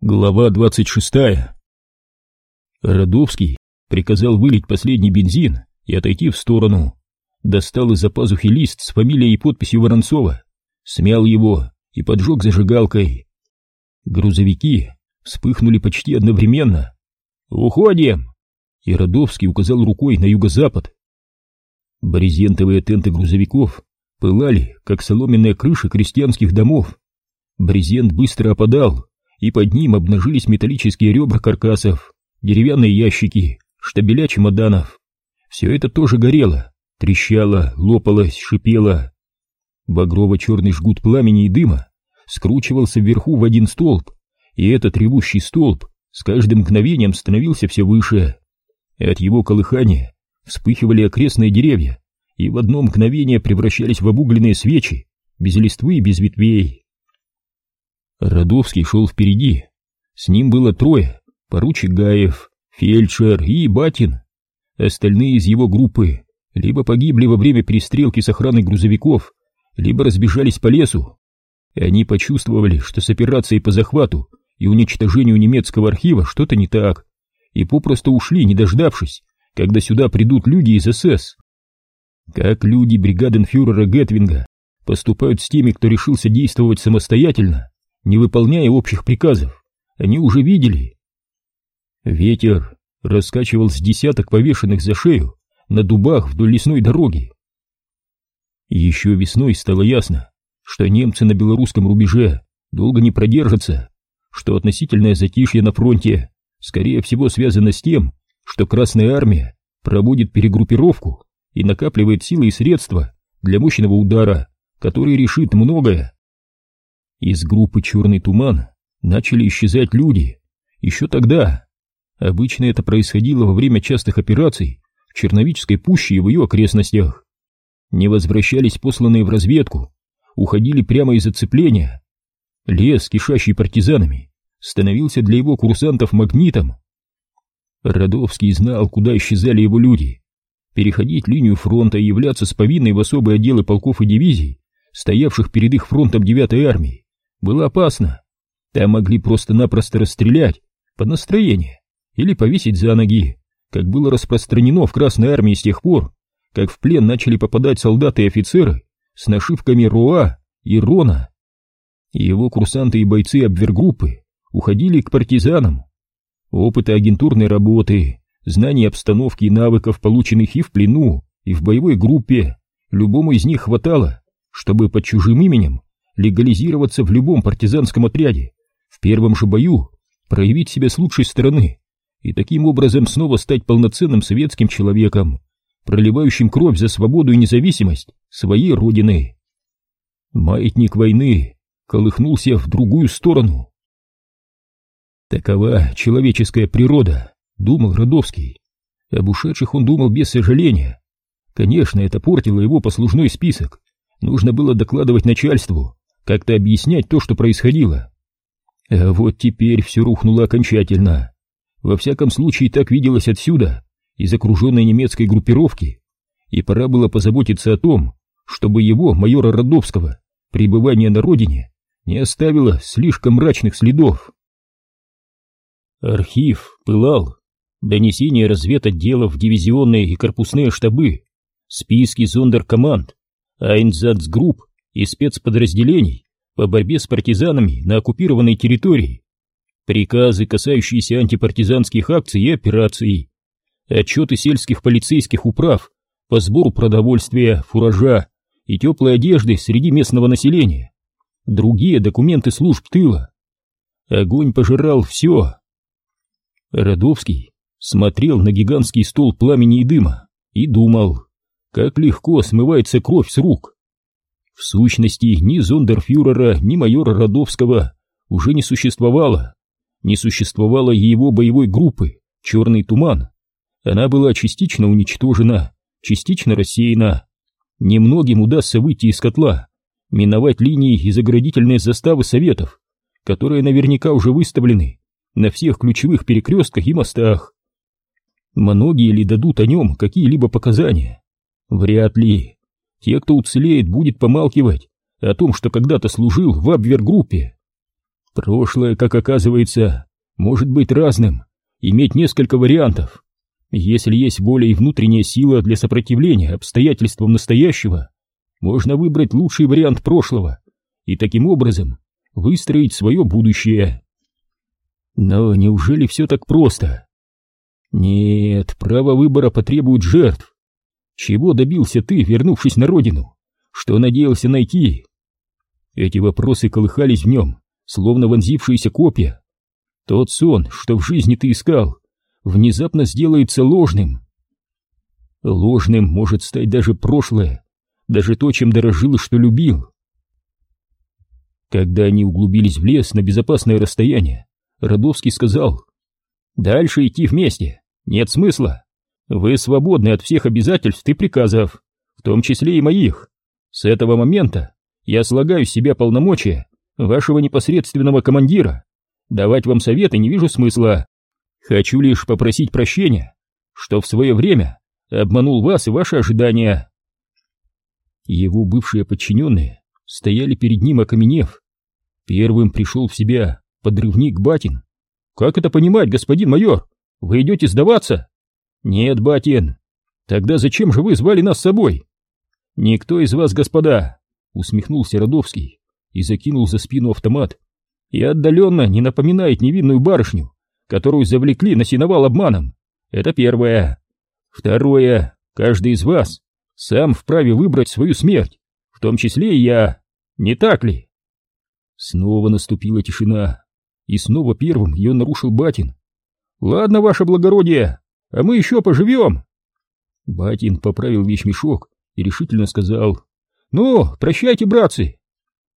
Глава 26 Родовский приказал вылить последний бензин и отойти в сторону. Достал из-за пазухи лист с фамилией и подписью Воронцова, смял его и поджег зажигалкой. Грузовики вспыхнули почти одновременно. «Уходим!» И Родовский указал рукой на юго-запад. Брезентовые тенты грузовиков пылали, как соломенные крыши крестьянских домов. Брезент быстро опадал, и под ним обнажились металлические ребра каркасов, деревянные ящики, штабеля чемоданов. Все это тоже горело, трещало, лопалось, шипело. Багрово-черный жгут пламени и дыма скручивался вверху в один столб, и этот ревущий столб с каждым мгновением становился все выше. И от его колыхания вспыхивали окрестные деревья, и в одно мгновение превращались в обугленные свечи, без листвы и без ветвей. Родовский шел впереди. С ним было трое, поручик Гаев, фельдшер и Батин. Остальные из его группы либо погибли во время перестрелки с охраной грузовиков, либо разбежались по лесу. И они почувствовали, что с операцией по захвату и уничтожению немецкого архива что-то не так, и попросту ушли, не дождавшись, когда сюда придут люди из СС. Как люди бригаденфюрера Гетвинга поступают с теми, кто решился действовать самостоятельно, не выполняя общих приказов, они уже видели. Ветер раскачивал с десяток повешенных за шею на дубах вдоль лесной дороги. Еще весной стало ясно, что немцы на белорусском рубеже долго не продержатся, что относительное затишье на фронте скорее всего связано с тем, что Красная Армия проводит перегруппировку и накапливает силы и средства для мощного удара, который решит многое. Из группы «Черный туман» начали исчезать люди. Еще тогда. Обычно это происходило во время частых операций в Черновической пуще и в ее окрестностях. Не возвращались посланные в разведку, уходили прямо из оцепления. Лес, кишащий партизанами, становился для его курсантов магнитом. Родовский знал, куда исчезали его люди. Переходить линию фронта и являться с повинной в особые отделы полков и дивизий, стоявших перед их фронтом 9-й армии, было опасно. Там могли просто-напросто расстрелять, по настроению, или повесить за ноги, как было распространено в Красной Армии с тех пор, как в плен начали попадать солдаты и офицеры с нашивками РОА и РОНА. Его курсанты и бойцы обвергруппы уходили к партизанам. Опыта агентурной работы, знаний обстановки и навыков, полученных и в плену, и в боевой группе, любому из них хватало, чтобы под чужим именем легализироваться в любом партизанском отряде, в первом же бою проявить себя с лучшей стороны и таким образом снова стать полноценным советским человеком, проливающим кровь за свободу и независимость своей родины. Маятник войны колыхнулся в другую сторону. Такова человеческая природа, думал Родовский. Об ушедших он думал без сожаления. Конечно, это портило его послужной список. Нужно было докладывать начальству, как-то объяснять то, что происходило. А вот теперь все рухнуло окончательно. Во всяком случае, так виделось отсюда, из окруженной немецкой группировки, и пора было позаботиться о том, чтобы его, майора Родовского, пребывание на родине не оставило слишком мрачных следов. Архив пылал. Донесения разведотделов, дивизионные и корпусные штабы, списки зондеркоманд, Айнзацгрупп и спецподразделений по борьбе с партизанами на оккупированной территории, приказы, касающиеся антипартизанских акций и операций, отчеты сельских полицейских управ по сбору продовольствия, фуража и теплой одежды среди местного населения, другие документы служб тыла. Огонь пожирал все. Родовский смотрел на гигантский стол пламени и дыма и думал, как легко смывается кровь с рук. В сущности, ни зондерфюрера, ни майора Родовского уже не существовало. Не существовало и его боевой группы «Черный туман». Она была частично уничтожена, частично рассеяна. Немногим удастся выйти из котла, миновать линии и заградительные заставы советов, которые наверняка уже выставлены на всех ключевых перекрестках и мостах. Многие ли дадут о нем какие-либо показания? Вряд ли. Те, кто уцелеет, будет помалкивать о том, что когда-то служил в Абвергруппе. Прошлое, как оказывается, может быть разным, иметь несколько вариантов. Если есть воля и внутренняя сила для сопротивления обстоятельствам настоящего, можно выбрать лучший вариант прошлого и таким образом выстроить свое будущее. Но неужели все так просто? Нет, право выбора потребует жертв. Чего добился ты, вернувшись на родину? Что надеялся найти? Эти вопросы колыхались в нем, словно вонзившиеся копья. Тот сон, что в жизни ты искал, внезапно сделается ложным. Ложным может стать даже прошлое, даже то, чем дорожил и что любил. Когда они углубились в лес на безопасное расстояние, Родовский сказал, «Дальше идти вместе нет смысла. Вы свободны от всех обязательств и приказов, в том числе и моих. С этого момента я слагаю с себя полномочия вашего непосредственного командира. Давать вам советы не вижу смысла. Хочу лишь попросить прощения, что в свое время обманул вас и ваши ожидания. Его бывшие подчиненные стояли перед ним окаменев. Первым пришел в себя подрывник Батин. «Как это понимать, господин майор? Вы идете сдаваться?» «Нет, Батин. Тогда зачем же вы звали нас с собой?» «Никто из вас, господа», — усмехнулся Родовский и закинул за спину автомат. «И отдаленно не напоминает невинную барышню, которую завлекли на сеновал обманом. Это первое. Второе. Каждый из вас сам вправе выбрать свою смерть, в том числе и я. Не так ли? Снова наступила тишина, и снова первым ее нарушил Батин. Ладно, ваше благородие, а мы еще поживем. Батин поправил вещмешок и решительно сказал. Ну, прощайте, братцы.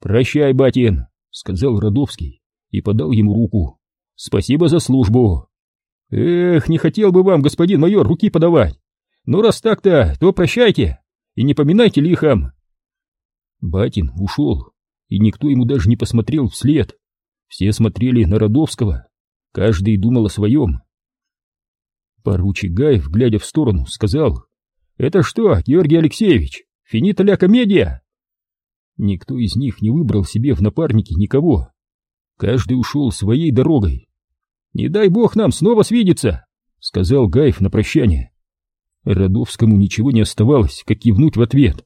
Прощай, Батин, сказал Родовский и подал ему руку. Спасибо за службу. Эх, не хотел бы вам, господин майор, руки подавать. Ну, раз так-то, то прощайте и не поминайте лихом. Батин ушел, и никто ему даже не посмотрел вслед. Все смотрели на Родовского, каждый думал о своем. Поручик Гаев, глядя в сторону, сказал, «Это что, Георгий Алексеевич, финита ля комедия?» Никто из них не выбрал себе в напарнике никого. Каждый ушел своей дорогой. «Не дай бог нам снова свидеться!» — сказал Гаев на прощание. Родовскому ничего не оставалось, как кивнуть в ответ.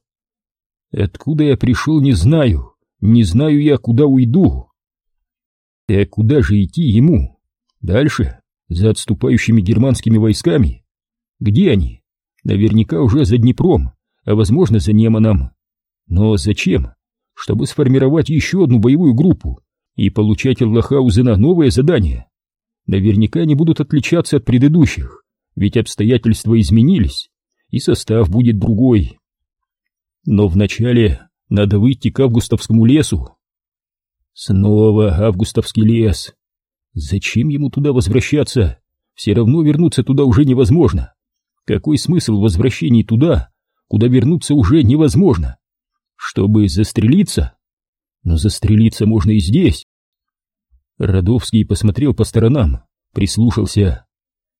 Откуда я пришел, не знаю. Не знаю я, куда уйду. Так куда же идти ему? Дальше, за отступающими германскими войсками. Где они? Наверняка уже за Днепром, а возможно за Неманом. Но зачем? Чтобы сформировать еще одну боевую группу и получать от Лохаузена новое задание. Наверняка они будут отличаться от предыдущих ведь обстоятельства изменились, и состав будет другой. Но вначале надо выйти к августовскому лесу. Снова августовский лес. Зачем ему туда возвращаться? Все равно вернуться туда уже невозможно. Какой смысл в возвращении туда, куда вернуться уже невозможно? Чтобы застрелиться? Но застрелиться можно и здесь. Родовский посмотрел по сторонам, прислушался.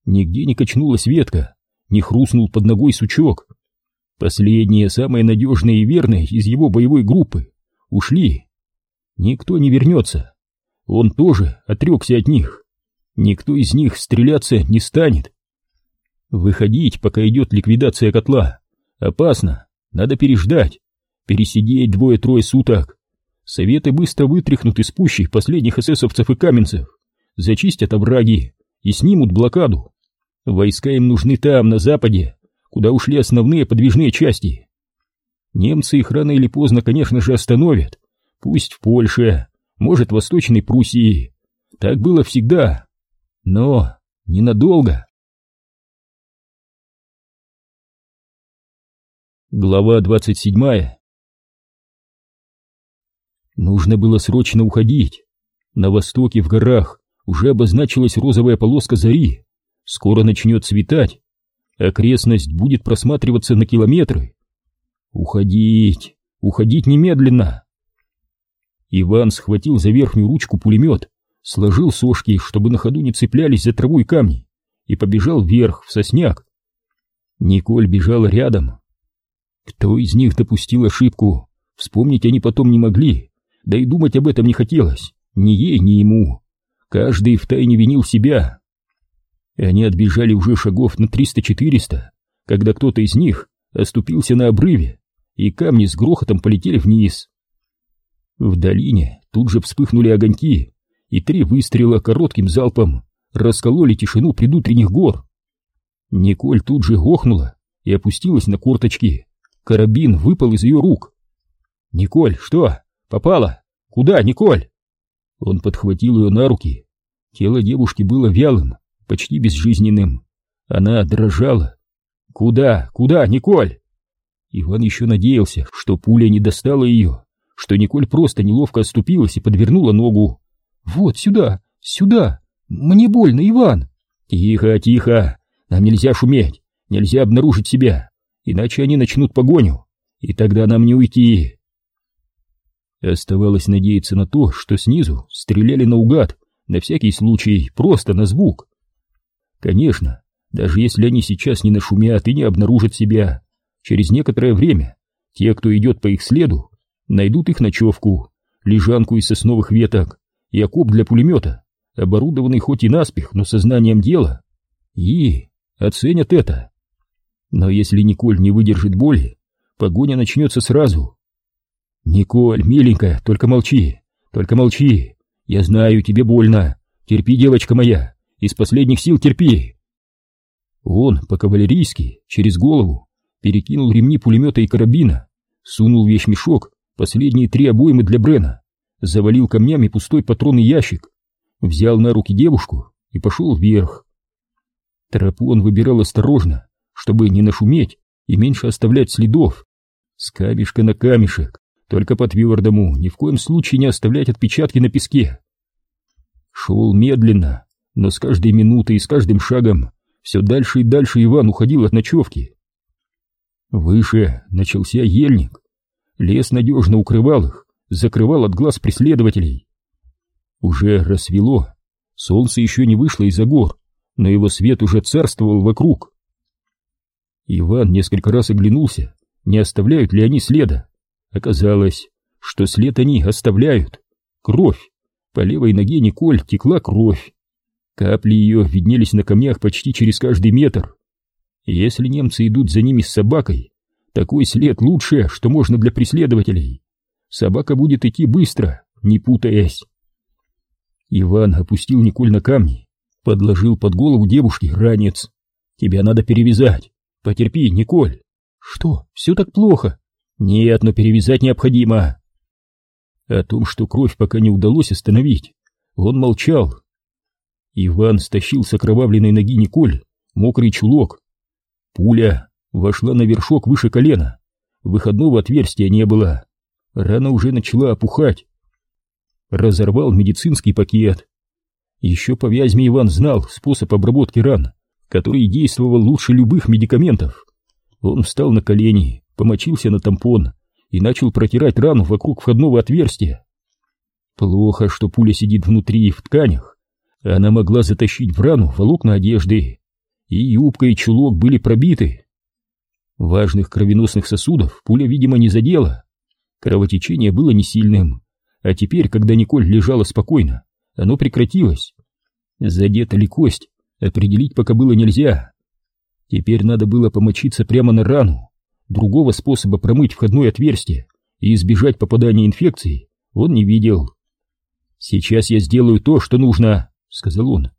Нигде не качнулась ветка, не хрустнул под ногой сучок. Последние, самые надежные и верные из его боевой группы ушли. Никто не вернется. Он тоже отрекся от них. Никто из них стреляться не станет. Выходить, пока идет ликвидация котла, опасно, надо переждать, пересидеть двое-трое суток. Советы быстро вытряхнут из пущей последних эсэсовцев и каменцев, зачистят овраги и снимут блокаду. Войска им нужны там, на западе, куда ушли основные подвижные части. Немцы их рано или поздно, конечно же, остановят. Пусть в Польше, может, Восточной Пруссии. Так было всегда. Но ненадолго. Глава двадцать седьмая Нужно было срочно уходить. На востоке, в горах, уже обозначилась розовая полоска зари. Скоро начнет светать. Окрестность будет просматриваться на километры. Уходить, уходить немедленно. Иван схватил за верхнюю ручку пулемет, сложил сошки, чтобы на ходу не цеплялись за траву и камни, и побежал вверх, в сосняк. Николь бежала рядом. Кто из них допустил ошибку? Вспомнить они потом не могли, да и думать об этом не хотелось, Ни ей, ни ему. Каждый втайне винил себя. Они отбежали уже шагов на триста-четыреста, когда кто-то из них оступился на обрыве, и камни с грохотом полетели вниз. В долине тут же вспыхнули огоньки, и три выстрела коротким залпом раскололи тишину предутренних гор. Николь тут же охнула и опустилась на корточки. Карабин выпал из ее рук. «Николь, что? Попала? Куда, Николь?» Он подхватил ее на руки. Тело девушки было вялым, почти безжизненным. Она дрожала. «Куда? Куда, Николь?» Иван еще надеялся, что пуля не достала ее, что Николь просто неловко оступилась и подвернула ногу. «Вот сюда, сюда! Мне больно, Иван!» «Тихо, тихо! Нам нельзя шуметь, нельзя обнаружить себя, иначе они начнут погоню, и тогда нам не уйти!» Оставалось надеяться на то, что снизу стреляли наугад, на всякий случай, просто на звук. Конечно, даже если они сейчас не нашумят и не обнаружат себя, через некоторое время те, кто идет по их следу, найдут их ночевку, лежанку из сосновых веток и окоп для пулемета, оборудованный хоть и наспех, но сознанием дела, и оценят это. Но если Николь не выдержит боли, погоня начнется сразу. «Николь, миленькая, только молчи, только молчи. Я знаю, тебе больно. Терпи, девочка моя, из последних сил терпи». Он по-кавалерийски, через голову, перекинул ремни пулемета и карабина, сунул вещмешок, последние три обоймы для Брена, завалил камнями пустой патронный ящик, взял на руки девушку и пошел вверх. Тропу он выбирал осторожно, чтобы не нашуметь и меньше оставлять следов. С камешка на камешек, только по твердому, ни в коем случае не оставлять отпечатки на песке. Шел медленно, но с каждой минутой и с каждым шагом все дальше и дальше Иван уходил от ночевки. Выше начался ельник. Лес надежно укрывал их, закрывал от глаз преследователей. Уже рассвело, солнце еще не вышло из-за гор, но его свет уже царствовал вокруг. Иван несколько раз оглянулся, не оставляют ли они следа. Оказалось, что след они оставляют. Кровь. По левой ноге Николь текла кровь. Капли ее виднелись на камнях почти через каждый метр. Если немцы идут за ними с собакой, такой след лучшее, что можно для преследователей. Собака будет идти быстро, не путаясь. Иван опустил Николь на камни, подложил под голову девушки ранец. «Тебя надо перевязать. Потерпи, Николь». «Что, все так плохо?» Нет, но перевязать необходимо. О том, что кровь пока не удалось остановить, он молчал. Иван стащил с окровавленной ноги Николь мокрый чулок. Пуля вошла на вершок выше колена. Выходного отверстия не было. Рана уже начала опухать. Разорвал медицинский пакет. Еще по Вязьме Иван знал способ обработки ран, который действовал лучше любых медикаментов. Он встал на колени помочился на тампон и начал протирать рану вокруг входного отверстия. Плохо, что пуля сидит внутри в тканях. Она могла затащить в рану волокна одежды, и юбка и чулок были пробиты. Важных кровеносных сосудов пуля, видимо, не задела. Кровотечение было не сильным, а теперь, когда Николь лежала спокойно, оно прекратилось. Задета ли кость, определить пока было нельзя. Теперь надо было помочиться прямо на рану, Другого способа промыть входное отверстие и избежать попадания инфекции он не видел. «Сейчас я сделаю то, что нужно», — сказал он.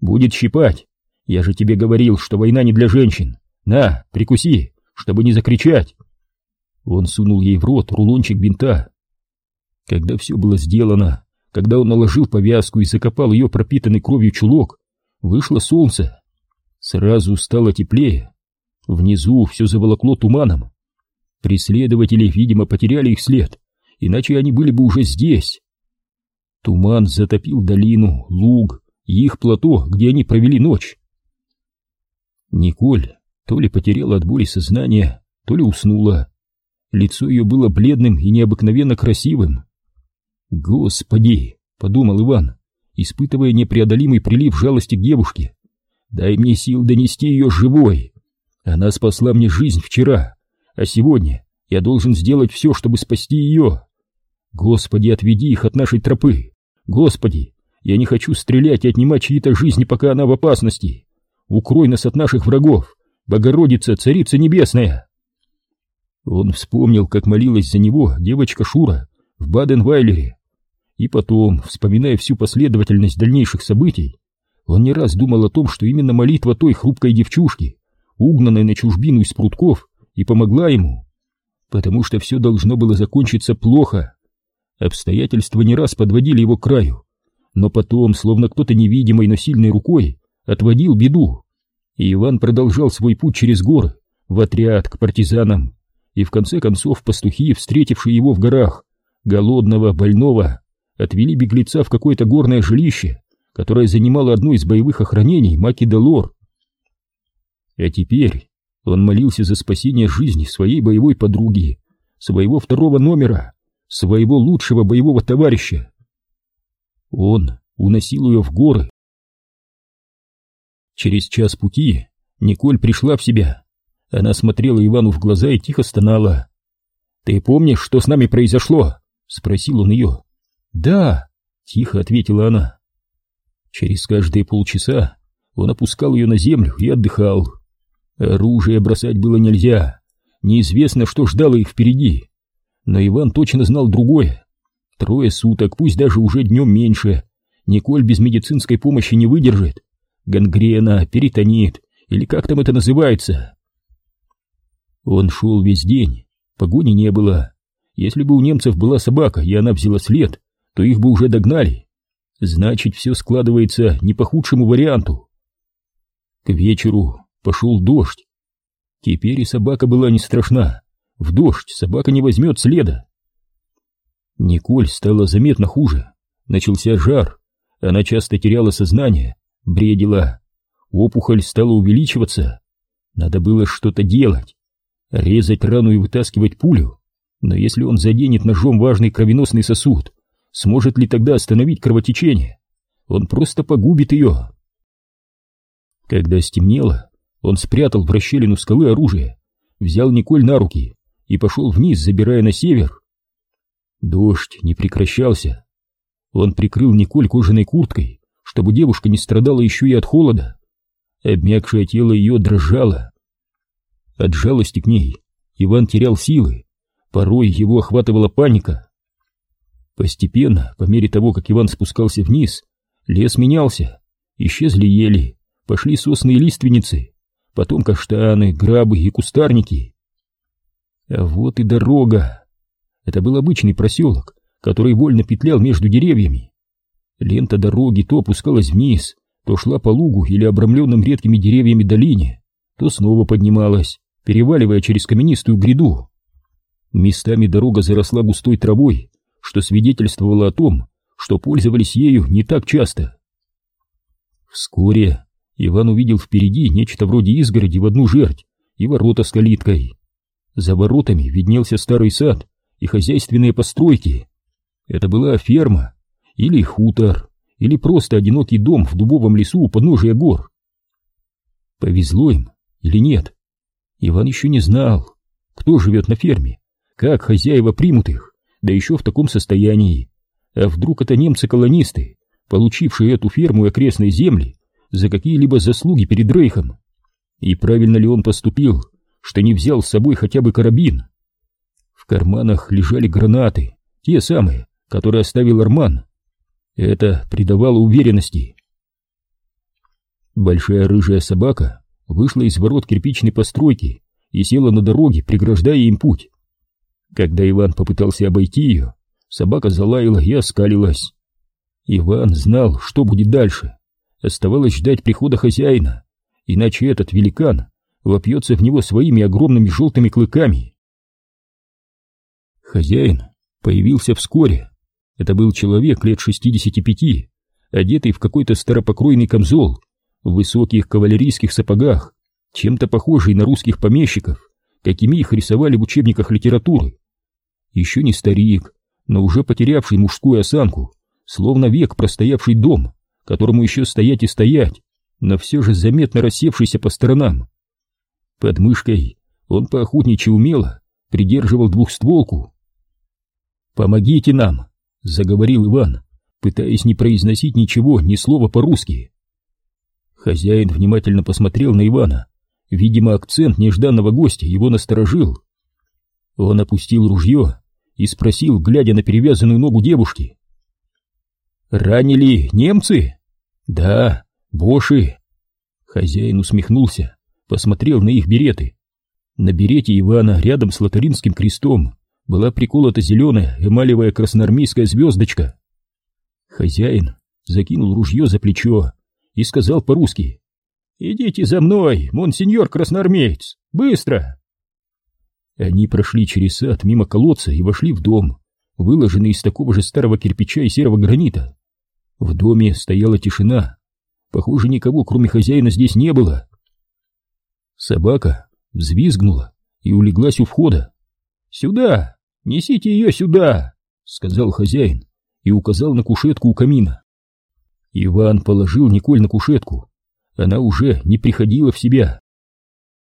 «Будет щипать. Я же тебе говорил, что война не для женщин. На, прикуси, чтобы не закричать». Он сунул ей в рот рулончик бинта. Когда все было сделано, когда он наложил повязку и закопал ее пропитанный кровью чулок, вышло солнце. Сразу стало теплее. Внизу все заволокло туманом. Преследователи, видимо, потеряли их след, иначе они были бы уже здесь. Туман затопил долину, луг и их плато, где они провели ночь. Николь то ли потеряла от боли сознание, то ли уснула. Лицо ее было бледным и необыкновенно красивым. «Господи!» — подумал Иван, испытывая непреодолимый прилив жалости к девушке. «Дай мне сил донести ее живой!» Она спасла мне жизнь вчера, а сегодня я должен сделать все, чтобы спасти ее. Господи, отведи их от нашей тропы, Господи, я не хочу стрелять и отнимать чьи-то жизни, пока она в опасности. Укрой нас от наших врагов, Богородица, Царица Небесная!» Он вспомнил, как молилась за него девочка Шура в Баден-Вайлере. И потом, вспоминая всю последовательность дальнейших событий, он не раз думал о том, что именно молитва той хрупкой девчушки, угнанной на чужбину из прутков, и помогла ему, потому что все должно было закончиться плохо. Обстоятельства не раз подводили его к краю, но потом, словно кто-то невидимой, но сильной рукой, отводил беду. И Иван продолжал свой путь через горы, в отряд, к партизанам, и в конце концов пастухи, встретившие его в горах, голодного, больного, отвели беглеца в какое-то горное жилище, которое занимало одно из боевых охранений Маки Делор. А теперь он молился за спасение жизни своей боевой подруги, своего второго номера, своего лучшего боевого товарища. Он уносил ее в горы. Через час пути Николь пришла в себя. Она смотрела Ивану в глаза и тихо стонала. «Ты помнишь, что с нами произошло?» — спросил он ее. «Да», — тихо ответила она. Через каждые полчаса он опускал ее на землю и отдыхал. Оружие бросать было нельзя, неизвестно, что ждало их впереди. Но Иван точно знал другое. Трое суток, пусть даже уже днем меньше, Николь без медицинской помощи не выдержит. Гангрена, перитонит, или как там это называется. Он шел весь день, погони не было. Если бы у немцев была собака, и она взяла след, то их бы уже догнали. Значит, все складывается не по худшему варианту. К вечеру пошел дождь. Теперь и собака была не страшна. В дождь собака не возьмет следа. Николь стало заметно хуже. Начался жар. Она часто теряла сознание, бредила. Опухоль стала увеличиваться. Надо было что-то делать. Резать рану и вытаскивать пулю. Но если он заденет ножом важный кровеносный сосуд, Сможет ли тогда остановить кровотечение? Он просто погубит ее. Когда стемнело, он спрятал в расщелину скалы оружие, взял Николь на руки и пошел вниз, забирая на север. Дождь не прекращался. Он прикрыл Николь кожаной курткой, чтобы девушка не страдала еще и от холода. Обмякшее тело ее дрожало. От жалости к ней Иван терял силы, порой его охватывала паника. Постепенно, по мере того, как Иван спускался вниз, лес менялся. Исчезли ели, пошли сосны и лиственницы, потом каштаны, грабы и кустарники. А вот и дорога. Это был обычный проселок, который вольно петлял между деревьями. Лента дороги то опускалась вниз, то шла по лугу или обрамленным редкими деревьями долине, то снова поднималась, переваливая через каменистую гряду. Местами дорога заросла густой травой, что свидетельствовало о том, что пользовались ею не так часто. Вскоре Иван увидел впереди нечто вроде изгороди в одну жерть и ворота с калиткой. За воротами виднелся старый сад и хозяйственные постройки. Это была ферма, или хутор, или просто одинокий дом в дубовом лесу у подножия гор. Повезло им или нет? Иван еще не знал, кто живет на ферме, как хозяева примут их да еще в таком состоянии. А вдруг это немцы-колонисты, получившие эту ферму и окрестные земли за какие-либо заслуги перед Рейхом? И правильно ли он поступил, что не взял с собой хотя бы карабин? В карманах лежали гранаты, те самые, которые оставил Арман. Это придавало уверенности. Большая рыжая собака вышла из ворот кирпичной постройки и села на дороге, преграждая им путь. Когда Иван попытался обойти ее, собака залаяла и оскалилась. Иван знал, что будет дальше. Оставалось ждать прихода хозяина, иначе этот великан вопьется в него своими огромными желтыми клыками. Хозяин появился вскоре. Это был человек лет шестидесяти пяти, одетый в какой-то старопокройный камзол, в высоких кавалерийских сапогах, чем-то похожий на русских помещиков, какими их рисовали в учебниках литературы еще не старик, но уже потерявший мужскую осанку, словно век простоявший дом, которому еще стоять и стоять, но все же заметно рассевшийся по сторонам. Под мышкой он поохотничьи умело придерживал двухстволку. «Помогите нам!» — заговорил Иван. пытаясь не произносить ничего, ни слова по-русски. Хозяин внимательно посмотрел на Ивана. Видимо, акцент нежданного гостя его насторожил. Он опустил ружье и спросил, глядя на перевязанную ногу девушки. «Ранили немцы?» «Да, боши». Хозяин усмехнулся, посмотрел на их береты. На берете Ивана рядом с лотаринским крестом была приколота зеленая эмалевая красноармейская звездочка. Хозяин закинул ружье за плечо и сказал по-русски «Идите за мной, монсеньор красноармеец, быстро!» Они прошли через сад мимо колодца и вошли в дом, выложенный из такого же старого кирпича и серого гранита. В доме стояла тишина. Похоже, никого, кроме хозяина, здесь не было. Собака взвизгнула и улеглась у входа. «Сюда! Несите ее сюда!» — сказал хозяин и указал на кушетку у камина. Иван положил Николь на кушетку. Она уже не приходила в себя.